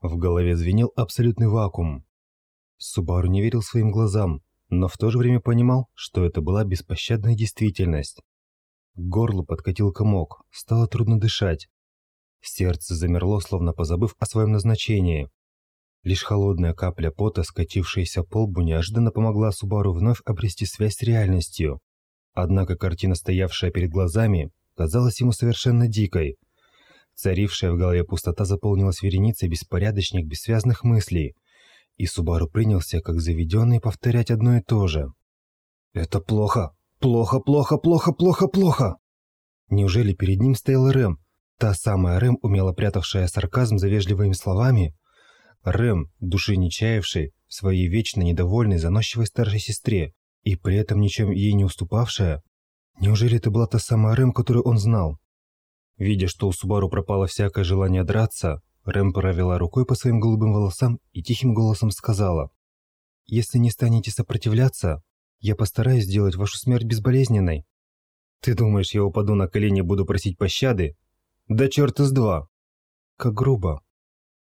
В голове звенел абсолютный вакуум. Субару не верил своим глазам, но в то же время понимал, что это была беспощадная действительность. К горлу подкатил комок, стало трудно дышать. Сердце замерло, словно позабыв о своем назначении. Лишь холодная капля пота, скатившаяся по лбу, неожиданно помогла Субару вновь обрести связь с реальностью. Однако картина, стоявшая перед глазами, казалась ему совершенно дикой. Царившая в голове пустота заполнилась вереницей беспорядочных, бессвязных мыслей, и Субару принялся, как заведенный, повторять одно и то же. «Это плохо! Плохо, плохо, плохо, плохо, плохо!» Неужели перед ним стоял Рэм, та самая Рэм, умело прятавшая сарказм за вежливыми словами? Рэм, души не чаявший, в своей вечно недовольной, заносчивой старшей сестре, и при этом ничем ей не уступавшая? Неужели это была та самая Рэм, которую он знал? Видя, что у Субару пропало всякое желание драться, Рэм провела рукой по своим голубым волосам и тихим голосом сказала, «Если не станете сопротивляться, я постараюсь сделать вашу смерть безболезненной». «Ты думаешь, я упаду на колени и буду просить пощады? Да черт из два!» «Как грубо!»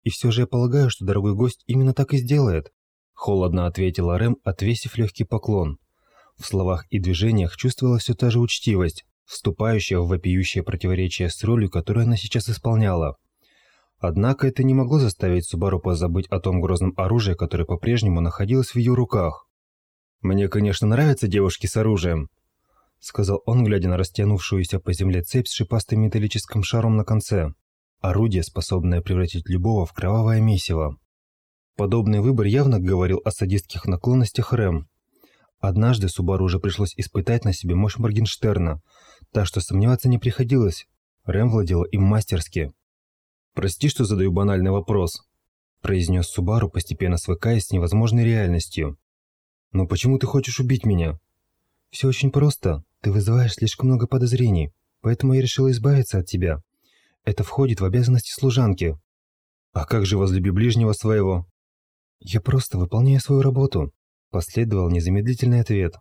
«И все же я полагаю, что дорогой гость именно так и сделает», холодно ответила Рэм, отвесив легкий поклон. В словах и движениях чувствовалась все та же учтивость, вступающая в вопиющее противоречие с ролью, которую она сейчас исполняла. Однако это не могло заставить Субару позабыть о том грозном оружии, которое по-прежнему находилось в ее руках. «Мне, конечно, нравятся девушки с оружием», — сказал он, глядя на растянувшуюся по земле цепь с шипастым металлическим шаром на конце. Орудие, способное превратить любого в кровавое месиво. Подобный выбор явно говорил о садистских наклонностях Рэм. Однажды Субару уже пришлось испытать на себе мощь Моргенштерна, так что сомневаться не приходилось. Рэм владела им мастерски. «Прости, что задаю банальный вопрос», – произнес Субару, постепенно свыкаясь с невозможной реальностью. «Но почему ты хочешь убить меня?» «Все очень просто. Ты вызываешь слишком много подозрений, поэтому я решила избавиться от тебя. Это входит в обязанности служанки». «А как же возлюби ближнего своего?» «Я просто выполняю свою работу», – последовал незамедлительный ответ.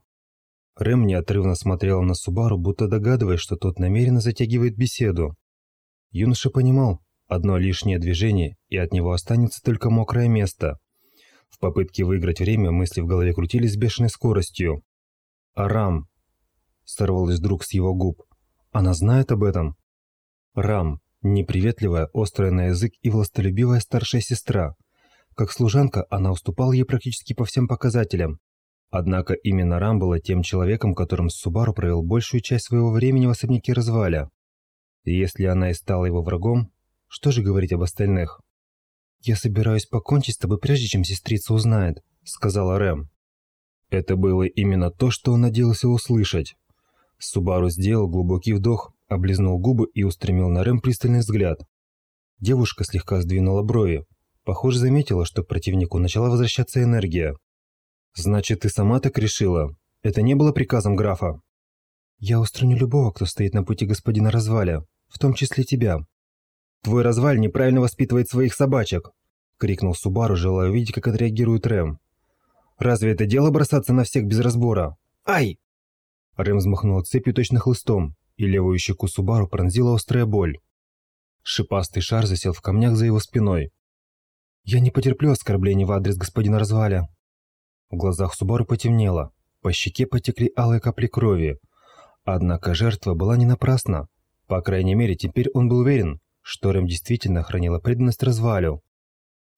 Рэм неотрывно смотрел на Субару, будто догадываясь, что тот намеренно затягивает беседу. Юноша понимал, Одно лишнее движение, и от него останется только мокрое место. В попытке выиграть время мысли в голове крутились с бешеной скоростью. «Арам!» – сорвалось вдруг с его губ. «Она знает об этом?» «Рам!» – неприветливая, острая на язык и властолюбивая старшая сестра. Как служанка, она уступала ей практически по всем показателям. Однако именно Рам была тем человеком, которым Субару провел большую часть своего времени в особняке Разваля. И если она и стала его врагом, что же говорить об остальных? «Я собираюсь покончить с тобой, прежде чем сестрица узнает», — сказала Рэм. Это было именно то, что он надеялся услышать. Субару сделал глубокий вдох, облизнул губы и устремил на Рэм пристальный взгляд. Девушка слегка сдвинула брови. Похоже, заметила, что противнику начала возвращаться энергия. «Значит, ты сама так решила? Это не было приказом графа?» «Я устраню любого, кто стоит на пути господина Разваля, в том числе тебя», «Твой разваль неправильно воспитывает своих собачек!» – крикнул Субару, желая увидеть, как отреагирует Рэм. «Разве это дело бросаться на всех без разбора? Ай!» Рэм взмахнул цепью точно хлыстом, и левую щеку Субару пронзила острая боль. Шипастый шар засел в камнях за его спиной. «Я не потерплю оскорблений в адрес господина Разваля!» В глазах Субару потемнело, по щеке потекли алые капли крови. Однако жертва была не напрасна. По крайней мере, теперь он был уверен, что Рэм действительно хранила преданность развалю.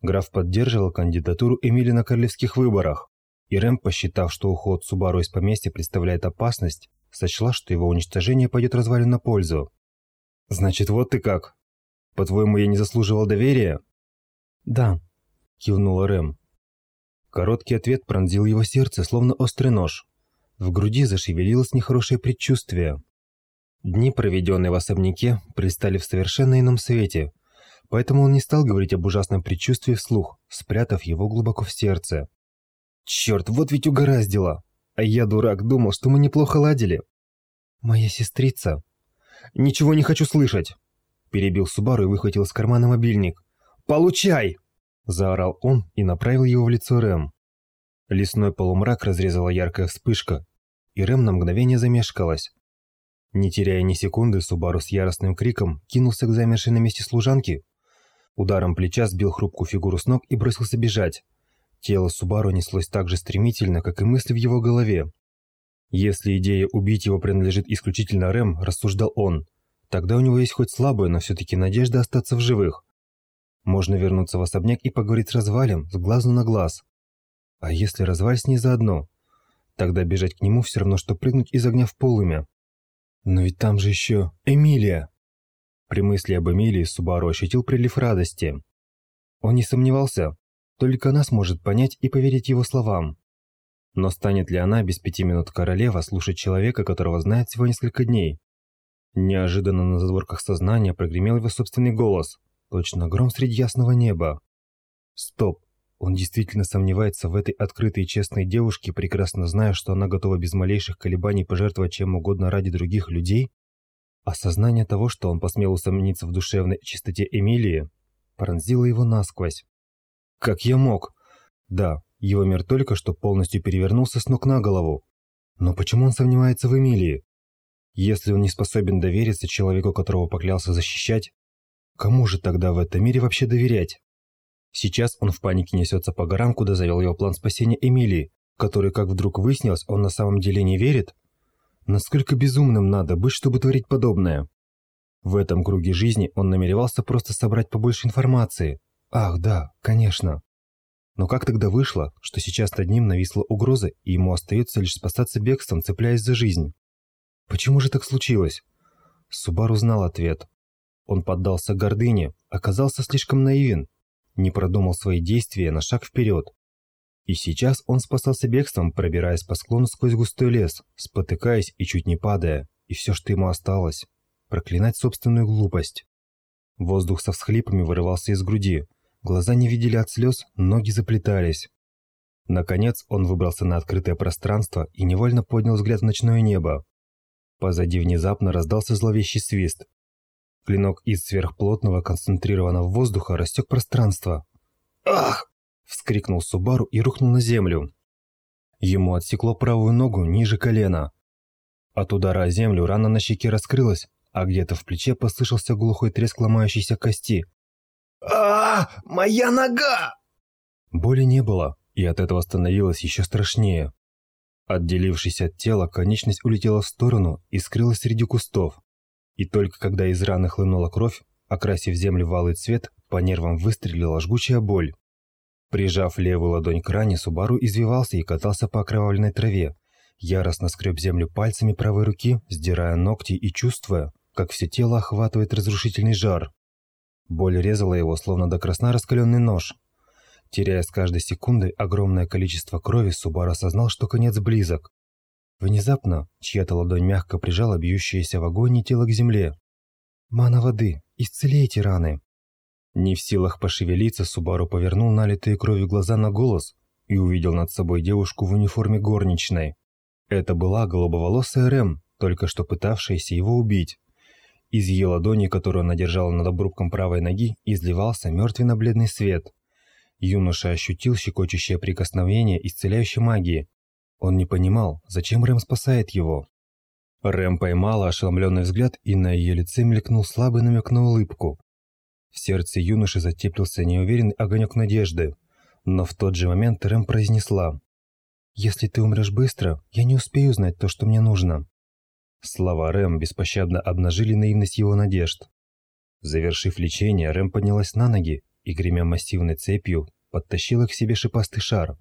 Граф поддерживал кандидатуру Эмили на королевских выборах, и Рэм, посчитав, что уход Субару из поместья представляет опасность, сочла, что его уничтожение пойдет развалю на пользу. «Значит, вот ты как! По-твоему, я не заслуживал доверия?» «Да», – кивнула Рэм. Короткий ответ пронзил его сердце, словно острый нож. В груди зашевелилось нехорошее предчувствие. Дни, проведенные в особняке, предстали в совершенно ином свете, поэтому он не стал говорить об ужасном предчувствии вслух, спрятав его глубоко в сердце. «Черт, вот ведь угораздило! А я, дурак, думал, что мы неплохо ладили!» «Моя сестрица!» «Ничего не хочу слышать!» Перебил Субару и выхватил из кармана мобильник. «Получай!» Заорал он и направил его в лицо Рэм. Лесной полумрак разрезала яркая вспышка, и Рэм на мгновение замешкалась. Не теряя ни секунды, Субару с яростным криком кинулся к замершей на месте служанке. Ударом плеча сбил хрупкую фигуру с ног и бросился бежать. Тело Субару неслось так же стремительно, как и мысли в его голове. Если идея убить его принадлежит исключительно Рэм, рассуждал он, тогда у него есть хоть слабая, но все-таки надежда остаться в живых. Можно вернуться в особняк и поговорить с Развалем с глазу на глаз. А если Разваль с ней заодно? Тогда бежать к нему все равно, что прыгнуть из огня в полымя. Но ведь там же еще Эмилия. При мысли об Эмилии Субару ощутил прилив радости. Он не сомневался, только она сможет понять и поверить его словам. Но станет ли она без пяти минут королева слушать человека, которого знает всего несколько дней? Неожиданно на задворках сознания прогремел его собственный голос, точно гром среди ясного неба. Стоп, он действительно сомневается в этой открытой и честной девушке, прекрасно зная, что она готова без малейших колебаний пожертвовать чем угодно ради других людей? Осознание того, что он посмел усомниться в душевной чистоте Эмилии, пронзило его насквозь. Как я мог? Да, его мир только что полностью перевернулся с ног на голову. Но почему он сомневается в Эмилии? Если он не способен довериться человеку, которого поклялся защищать, кому же тогда в этом мире вообще доверять? Сейчас он в панике несется по горам, куда завел его план спасения Эмилии, который, как вдруг выяснилось, он на самом деле не верит. Насколько безумным надо быть, чтобы творить подобное? В этом круге жизни он намеревался просто собрать побольше информации. Ах, да, конечно. Но как тогда вышло, что сейчас над ним нависла угроза, и ему остается лишь спасаться бегством, цепляясь за жизнь? Почему же так случилось? Субару знал ответ. Он поддался гордыне, оказался слишком наивен не продумал свои действия на шаг вперед. И сейчас он спасался бегством, пробираясь по склону сквозь густой лес, спотыкаясь и чуть не падая, и все, что ему осталось – проклинать собственную глупость. Воздух со всхлипами вырывался из груди, глаза не видели от слез, ноги заплетались. Наконец он выбрался на открытое пространство и невольно поднял взгляд в ночное небо. Позади внезапно раздался зловещий свист, Клинок из сверхплотного концентрированного воздуха растек пространство. «Ах!» – вскрикнул Субару и рухнул на землю. Ему отсекло правую ногу ниже колена. От удара о землю рана на щеке раскрылась, а где-то в плече послышался глухой треск ломающейся кости. а, Моя нога!» Боли не было, и от этого становилось еще страшнее. Отделившись от тела, конечность улетела в сторону и скрылась среди кустов. И только когда из раны хлынула кровь, окрасив землю в алый цвет, по нервам выстрелила жгучая боль. Прижав левую ладонь к ране, Субару извивался и катался по окровавленной траве. Яростно скреб землю пальцами правой руки, сдирая ногти и чувствуя, как все тело охватывает разрушительный жар. Боль резала его, словно до красна раскаленный нож. Теряя с каждой секундой огромное количество крови, Субару осознал, что конец близок. Внезапно чья-то ладонь мягко прижала бьющееся в агонии тело к земле. «Мана воды! Исцели эти раны!» Не в силах пошевелиться, Субару повернул налитые кровью глаза на голос и увидел над собой девушку в униформе горничной. Это была голубоволосая Рэм, только что пытавшаяся его убить. Из ее ладони, которую она держала над обрубком правой ноги, изливался мертвенно-бледный свет. Юноша ощутил щекочущее прикосновение исцеляющей магии он не понимал, зачем Рэм спасает его. Рэм поймала ошеломленный взгляд, и на ее лице мелькнул слабый намек на улыбку. В сердце юноши затеплился неуверенный огонек надежды, но в тот же момент Рэм произнесла «Если ты умрешь быстро, я не успею узнать то, что мне нужно». Слова Рэм беспощадно обнажили наивность его надежд. Завершив лечение, Рэм поднялась на ноги и, гремя массивной цепью, подтащила к себе шипастый шар,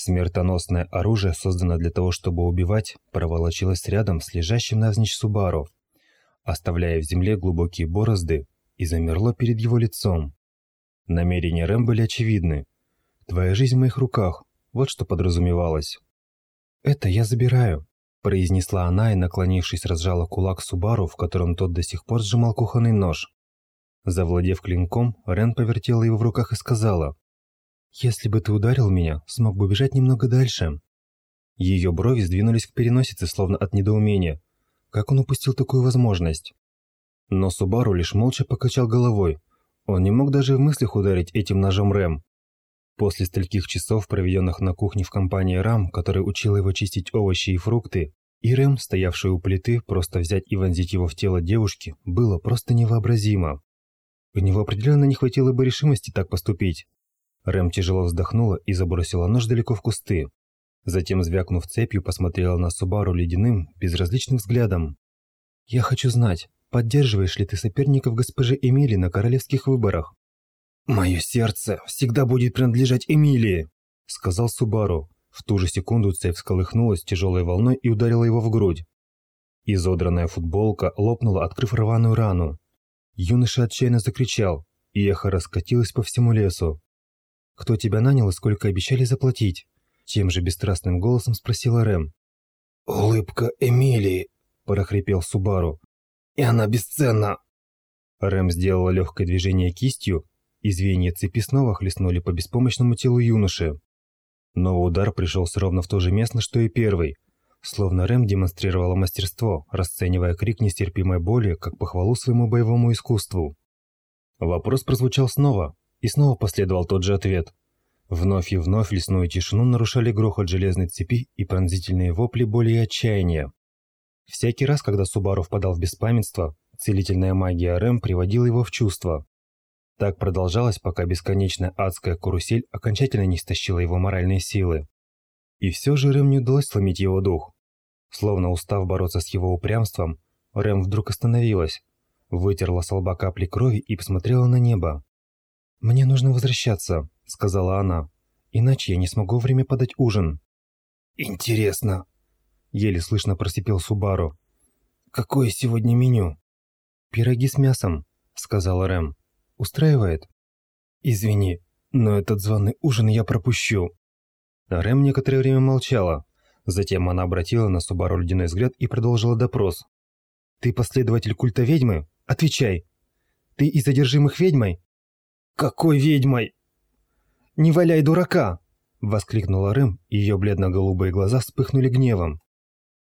Смертоносное оружие, созданное для того, чтобы убивать, проволочилось рядом с лежащим навзничь Субару, оставляя в земле глубокие борозды, и замерло перед его лицом. Намерения Рэм были очевидны. «Твоя жизнь в моих руках», вот что подразумевалось. «Это я забираю», – произнесла она и, наклонившись, разжала кулак Субару, в котором тот до сих пор сжимал кухонный нож. Завладев клинком, Рен повертела его в руках и сказала – «Если бы ты ударил меня, смог бы бежать немного дальше». Ее брови сдвинулись к переносице, словно от недоумения. Как он упустил такую возможность? Но Субару лишь молча покачал головой. Он не мог даже в мыслях ударить этим ножом Рэм. После стольких часов, проведенных на кухне в компании Рам, который учил его чистить овощи и фрукты, и Рэм, стоявший у плиты, просто взять и вонзить его в тело девушки, было просто невообразимо. У него определенно не хватило бы решимости так поступить. Рэм тяжело вздохнула и забросила нож далеко в кусты. Затем, звякнув цепью, посмотрела на Субару ледяным, безразличным взглядом. «Я хочу знать, поддерживаешь ли ты соперников госпожи Эмили на королевских выборах?» «Мое сердце всегда будет принадлежать Эмилии», — сказал Субару. В ту же секунду цепь всколыхнулась тяжелой волной и ударила его в грудь. Изодранная футболка лопнула, открыв рваную рану. Юноша отчаянно закричал, и эхо раскатилось по всему лесу. «Кто тебя нанял и сколько обещали заплатить?» Тем же бесстрастным голосом спросила Рэм. «Улыбка Эмилии», – прохрипел Субару. «И она бесценна!» Рэм сделала легкое движение кистью, и звенья цепи снова хлестнули по беспомощному телу юноши. Но удар пришелся ровно в то же место, что и первый, словно Рэм демонстрировала мастерство, расценивая крик нестерпимой боли как похвалу своему боевому искусству. Вопрос прозвучал снова, и снова последовал тот же ответ. Вновь и вновь лесную тишину нарушали грохот железной цепи и пронзительные вопли боли и отчаяния. Всякий раз, когда Субару впадал в беспамятство, целительная магия Рэм приводила его в чувство. Так продолжалось, пока бесконечная адская карусель окончательно не истощила его моральные силы. И все же Рэм не удалось сломить его дух. Словно устав бороться с его упрямством, Рэм вдруг остановилась, вытерла с лба капли крови и посмотрела на небо. «Мне нужно возвращаться», — сказала она, — «иначе я не смогу время подать ужин». «Интересно», — еле слышно просипел Субару. «Какое сегодня меню?» «Пироги с мясом», — сказала Рэм. «Устраивает?» «Извини, но этот званый ужин я пропущу». Рэм некоторое время молчала. Затем она обратила на Субару ледяной взгляд и продолжила допрос. «Ты последователь культа ведьмы? Отвечай! Ты из задержимых ведьмой?» «Какой ведьмой?» «Не валяй дурака!» – воскликнула Рэм, и ее бледно-голубые глаза вспыхнули гневом.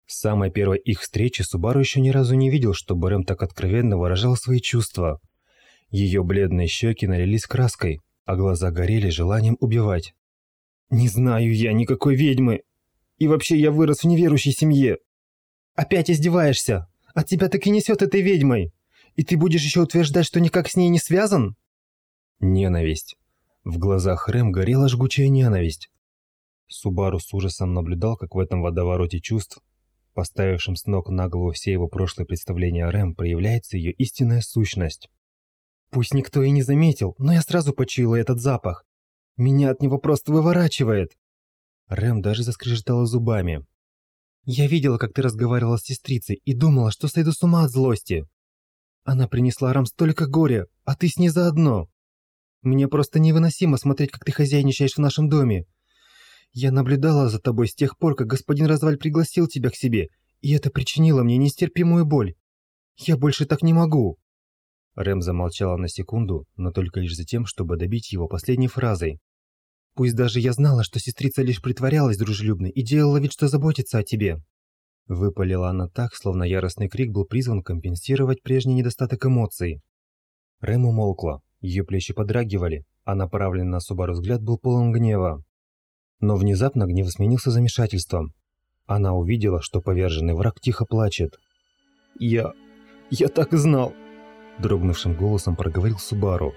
С самой первой их встречи Субару еще ни разу не видел, чтобы Рэм так откровенно выражал свои чувства. Ее бледные щеки налились краской, а глаза горели желанием убивать. «Не знаю я никакой ведьмы! И вообще я вырос в неверующей семье!» «Опять издеваешься! От тебя так и несет этой ведьмой! И ты будешь еще утверждать, что никак с ней не связан?» Ненависть. В глазах Рэм горела жгучая ненависть. Субару с ужасом наблюдал, как в этом водовороте чувств, поставившем с ног на голову все его прошлые представления о Рэм, проявляется ее истинная сущность. Пусть никто и не заметил, но я сразу почуяла этот запах. Меня от него просто выворачивает. Рэм даже заскрежетала зубами. Я видела, как ты разговаривала с сестрицей и думала, что сойду с ума от злости. Она принесла Рам столько горя, а ты с ней заодно. Мне просто невыносимо смотреть, как ты хозяйничаешь в нашем доме. Я наблюдала за тобой с тех пор, как господин Разваль пригласил тебя к себе, и это причинило мне нестерпимую боль. Я больше так не могу». Рэм замолчала на секунду, но только лишь за тем, чтобы добить его последней фразой. «Пусть даже я знала, что сестрица лишь притворялась дружелюбной и делала вид, что заботится о тебе». Выпалила она так, словно яростный крик был призван компенсировать прежний недостаток эмоций. Рэм умолкла, ее плечи подрагивали, а направленный на Субару взгляд был полон гнева. Но внезапно гнев сменился замешательством. Она увидела, что поверженный враг тихо плачет. «Я... я так и знал!» Дрогнувшим голосом проговорил Субару.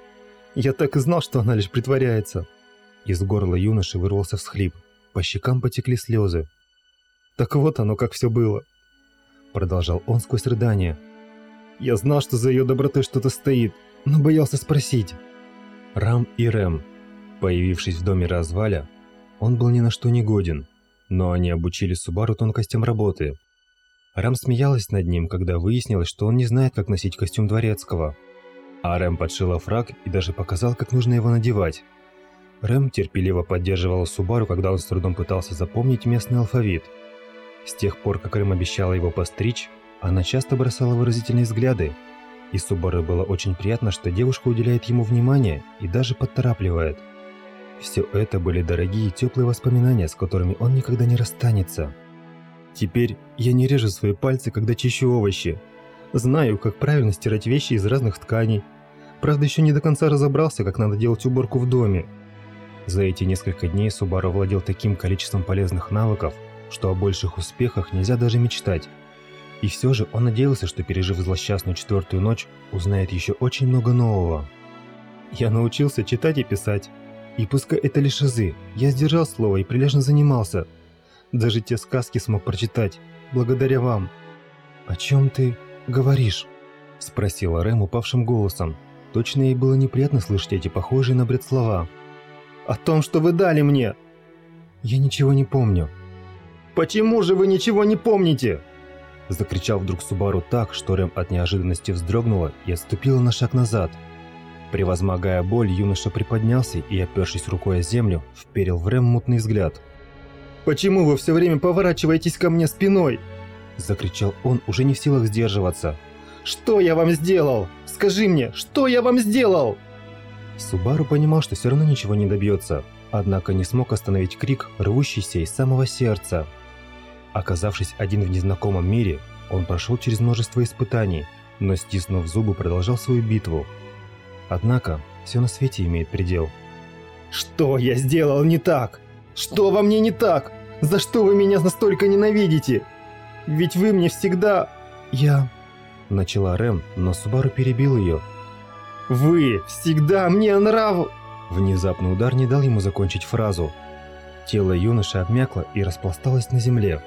«Я так и знал, что она лишь притворяется!» Из горла юноши вырвался всхлип. По щекам потекли слезы. «Так вот оно, как все было!» Продолжал он сквозь рыдание. «Я знал, что за ее добротой что-то стоит, но боялся спросить. Рам и Рэм, появившись в доме разваля, он был ни на что не годен, но они обучили Субару тонкостям работы. Рам смеялась над ним, когда выяснилось, что он не знает, как носить костюм дворецкого. А Рэм подшила фраг и даже показал, как нужно его надевать. Рэм терпеливо поддерживала Субару, когда он с трудом пытался запомнить местный алфавит. С тех пор, как Рэм обещала его постричь, она часто бросала выразительные взгляды, и Субару было очень приятно, что девушка уделяет ему внимание и даже подторапливает. Все это были дорогие теплые воспоминания, с которыми он никогда не расстанется. Теперь я не режу свои пальцы, когда чищу овощи. Знаю, как правильно стирать вещи из разных тканей. Правда, еще не до конца разобрался, как надо делать уборку в доме. За эти несколько дней Субару владел таким количеством полезных навыков, что о больших успехах нельзя даже мечтать. И все же он надеялся, что пережив злосчастную четвертую ночь, узнает еще очень много нового. «Я научился читать и писать. И пускай это лишь азы, я сдержал слово и прилежно занимался. Даже те сказки смог прочитать, благодаря вам». «О чем ты говоришь?» – спросила Рэм упавшим голосом. Точно ей было неприятно слышать эти похожие на бред слова. «О том, что вы дали мне!» «Я ничего не помню». «Почему же вы ничего не помните?» Закричал вдруг Субару так, что Рэм от неожиданности вздрогнула и отступила на шаг назад. Превозмогая боль, юноша приподнялся и, опершись рукой о землю, вперил в Рэм мутный взгляд. «Почему вы все время поворачиваетесь ко мне спиной?» Закричал он, уже не в силах сдерживаться. «Что я вам сделал? Скажи мне, что я вам сделал?» Субару понимал, что все равно ничего не добьется, однако не смог остановить крик, рвущийся из самого сердца. Оказавшись один в незнакомом мире, он прошел через множество испытаний, но стиснув зубы, продолжал свою битву. Однако, все на свете имеет предел. «Что я сделал не так? Что во мне не так? За что вы меня настолько ненавидите? Ведь вы мне всегда...» «Я...» Начала Рэм, но Субару перебил ее. «Вы всегда мне нрав...» Внезапный удар не дал ему закончить фразу. Тело юноши обмякло и распласталось на земле.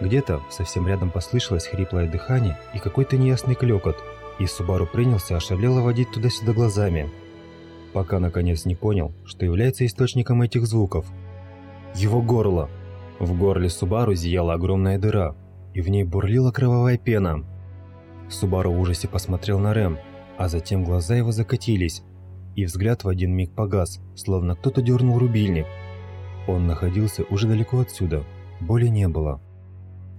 Где-то совсем рядом послышалось хриплое дыхание и какой-то неясный клёкот, и Субару принялся ошалело водить туда-сюда глазами, пока наконец не понял, что является источником этих звуков. Его горло. В горле Субару зияла огромная дыра, и в ней бурлила кровавая пена. Субару в ужасе посмотрел на Рэм, а затем глаза его закатились, и взгляд в один миг погас, словно кто-то дернул рубильник. Он находился уже далеко отсюда, боли не было.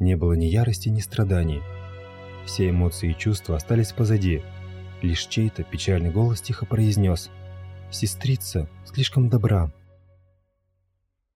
Не было ни ярости, ни страданий. Все эмоции и чувства остались позади. Лишь чей-то печальный голос тихо произнес «Сестрица слишком добра».